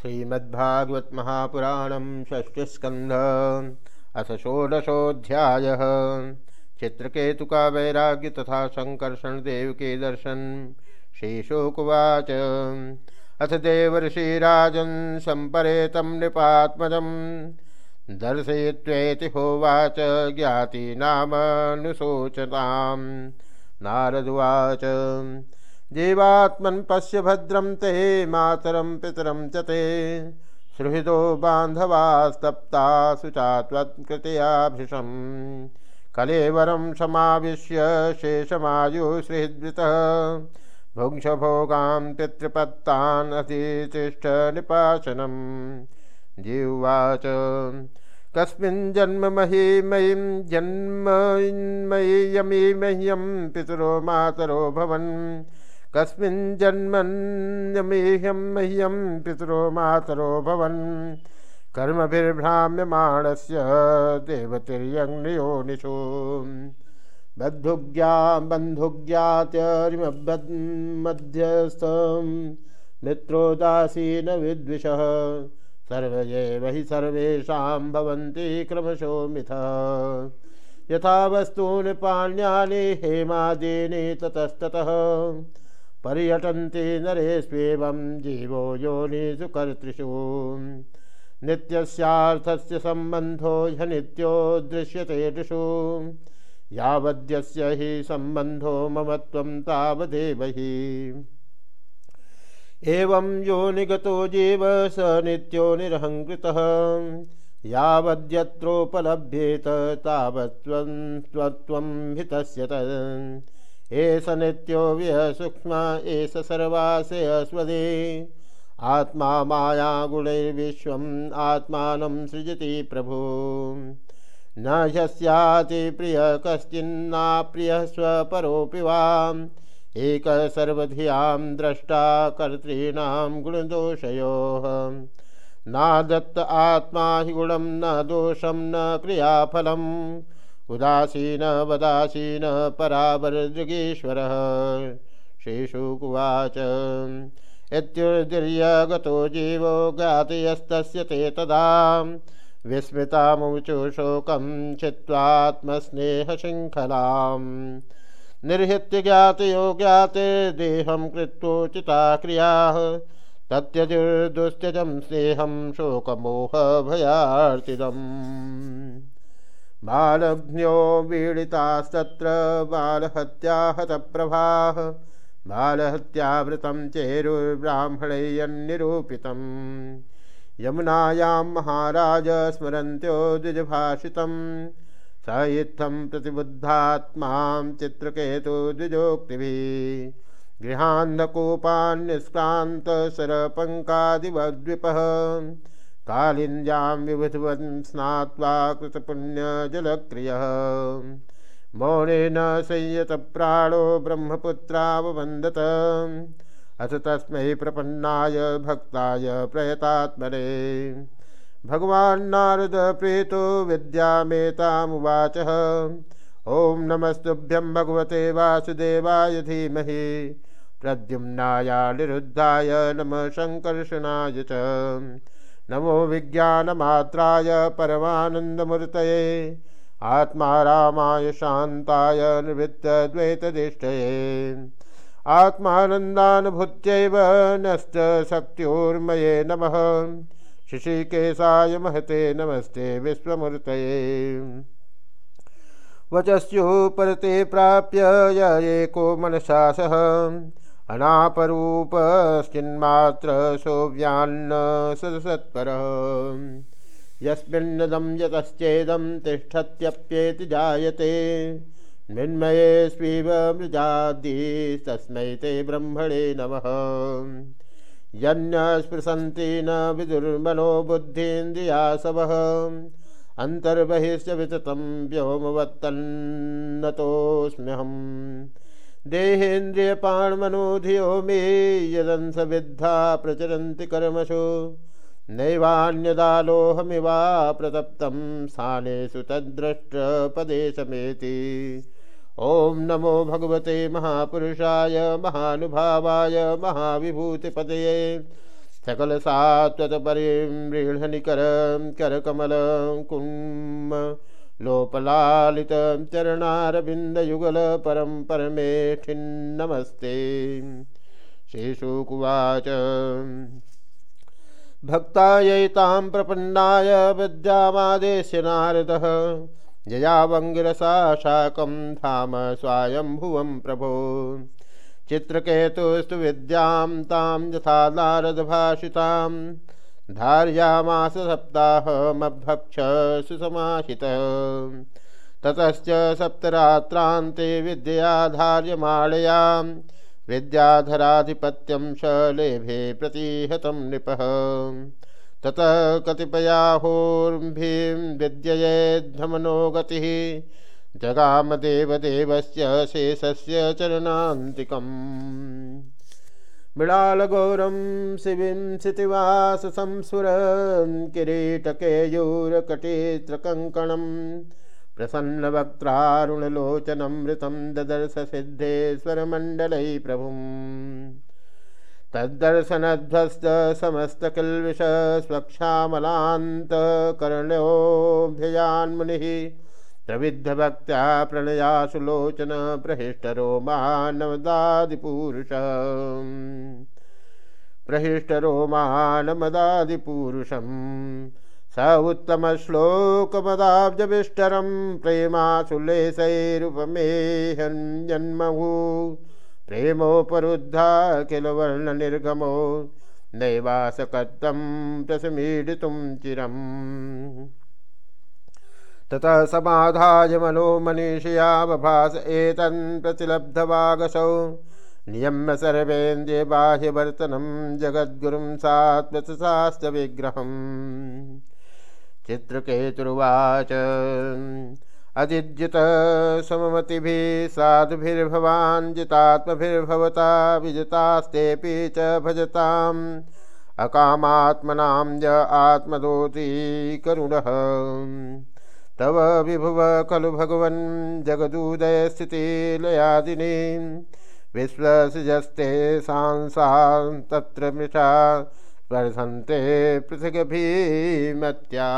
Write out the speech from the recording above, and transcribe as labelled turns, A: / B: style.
A: श्रीमद्भागवत महापुराणम षष्ठस्कंध अथ षोडशोध्याय चित्रकेतु का वैराग्य तथा संकर्षण देव के दर्शन श्रीशोकुवाच। अथ देवर्षिराजन संपरेतम नृपात्मजम दर्शयित्वेति होवाच, ज्ञाति नामनुशोचताम। नारदुवाच जीवात्मन पश्य भद्रम ते मातरम पितरम च ते। सुहृदो बान्धवास्तप्ता शुचात्वत्कृतयाभृशम् कलेवरं समाविश्य शेषमायुसृहृद्वृतः भुङ्क्षभोगान् पितृपत्तान् अतितिष्ठ निपाशनम्। जीवाच कस्मिन् जन्म महीमयीं जन्मयी यमी मह्यं पितरो मातरो भवन्। कस्मिन् जन्मन्यमेह्यं मह्यं पितरो मातरो भवन। भवन् कर्मभिर्भ्राम्यमाणस्य देवतिर्यज्ञयोनिषु बद्धुज्ञा बन्धुज्ञात्यरिमध्यस्थं मित्रोदासीन विद्विषः। सर्वे वही सर्वेषां क्रमशो मिथः। यथा वस्तूनि पाण्यानि हेमादीनि ततस्ततः। पर्यटन्ति नरेष्वेवं जीवो योनिषु कर्तृषु। नित्यस्यार्थस्य सम्बन्धो ह्यनित्यो दृश्यते दृशु यावद्यस्य हि सम्बन्धो ममत्वं तावदेव हि। एवं यो निगतो जीव स नित्यो निरहङ्कृतः। यावद्यत्रोपलभ्येत तावत्त्वं तत्। एष नित्यो व्यय सूक्ष्म, एष सर्वाशय स्वदे। आत्मा माया गुणैर्विश्वम्, आत्मानं सृजति प्रभु। न ह्यस्याति प्रिय कश्चिन्नाप्रियः स्वपरोऽपि वाम्। एक सर्वधियाँ द्रष्टा कर्तॄणां गुणदोषयोः। नादत्त आत्मा हि गुणं न दोषं न क्रियाफलम्। उदासीन, वदासीन परावरदृगेश्वर श्रीशुकुवाच। इत्युर्दिर्यगतो जीवो ज्ञातयस्तस्य ते तदा। विस्मृतामुचु शोकं चित्वात्मस्नेहशृङ्खलाम् निर्हित्य ज्ञातयो ज्ञाते देहं कृत्वोचिता क्रियाः। तत्यजुर्दुस्त्यजं स्नेहं शोकमोहभयार्तिदम् बालघ्न्यो वीडितास्तत्र बालहत्या हतप्रभाः बालहत्यावृतं चेरुर्ब्राह्मणैयन्निरूपितम् यमुनायां महाराज स्मरन्त्यो द्विजभाषितं स इत्थं प्रतिबुद्धात्मां चित्रकेतु द्विजोक्तिभिः। गृहान्धकूपान्निष्क्रान्तशरपङ्कादिवद्विपः। कालिन्द्यां विबुधवन् स्नात्वा कृतपुण्यजलक्रियः। मौनेन संयतप्राणो ब्रह्मपुत्राववन्दत अथ तस्मै प्रपन्नाय भक्ताय प्रयतात्मने। भगवान् नारदप्रेतो विद्यामेतामुवाचः। ॐ नमस्तुभ्यं भगवते वासुदेवाय धीमहि। प्रद्युम्नायानिरुद्धाय नमः शङ्कर्षणाय च। नमो विज्ञानमात्राय परमानन्दमूर्तये आत्मा रामाय शान्ताय निवृत्तद्वैतदिष्टये आत्मानन्दानुभूत्यैव नष्टशक्त्योर्मये नमः। शिशिकेशाय महते नमस्ते विश्वमूर्तये। वचस्युपरते प्राप्य य एको मनसा सह। अनापरूपश्चिन्मात्र सोऽव्यान्न सदसत्परः यस्मिन्नदं यतश्चेदं तिष्ठत्यप्येति जायते। मृन्मयेष्वीव मृजादिस्तस्मै ते ब्रह्मणे नमः। यन्यस्पृशन्ति न विदुर्मनो बुद्धीन्द्रियासवः। अन्तर्बहिश्च विततं व्योमवत्तन्नतोऽस्म्यहम्। देहेन्द्रियपाण्मनोधियो मे यदंस विद्धा प्रचरन्ति कर्मसु। नैवान्यदालोहमिवा प्रतप्तं स्थानेषु तद्द्रष्टपदेशमेति ॐ नमो भगवते महापुरुषाय, महानुभावाय महाविभूतिपतये सकल सात्वतपरिमृढनिकर करकमल कुम्म लोपलालित चरणारविन्दयुगल परं परमेष्ठिन्नमस्ते श्रीशुकुवाच भक्तायैतां प्रपन्नाय विद्यामादेश्य नारदः। जयावङ्गिरसा शाकं धाम स्वायम्भुवं प्रभो। चित्रकेतुस्तु विद्यां तां यथा नारदभाषितां धार्यामास सप्ताहमभक्ष सुसमाहितः ततश्च सप्तरात्रान्ते विद्याधार्यमाणयां विद्याधराधिपत्यं शलेभे प्रतिहतं नृपः। ततः कतिपयाहोर्भिं गतिः जगाम देवदेवस्य शेषस्य चरणान्तिकम्। मृणालगौरं शिविं क्षितिवासंस्फुरन् किरीटकेयूरकटीत्रकङ्कणम् प्रसन्नवक्त्रारुणलोचनमृतं ददर्श सिद्धेश्वरमण्डलै प्रभुम् तद्दर्शनध्वस्त समस्तकिल्विष स्वक्षामलान्तकर्ण्योऽभ्ययान्मुनिः प्रविद्धभक्त्या प्रणयासुलोचन प्रहिष्टरोमानमदादिपूरुष प्रहिष्टरोमानमदादिपूरुषम् स उत्तमश्लोकमदाब्जविष्टरं प्रेमासुलेशैरुपमेहन्यन्महु प्रेमोपरुद्धा किल वर्णनिर्गमो। नैवासकत्तं प्रसमीडितुं चिरम्। ततः समाधाय मनो मनीषया बभास एतन् प्रतिलब्धवागसौ। नियम्य सर्वेन्द्रिय बाह्यवर्तनं जगद्गुरुं सात्वतशास्त्रविग्रहम् चित्रकेतुर्वाच। अजिज्युत सममतिभिः साधुभिर्भवान्, जितात्मभिर्भवता, विजितास्तेऽपि च भजताम्। अकामात्मनां य आत्मदोति करुणः। तव विभुव खलु भगवन् जगदुदयस्थितिलयादिनी विश्वसृजस्ते सांसां तत्र मृषा स्पर्शन्ते पृथग्भीमत्या।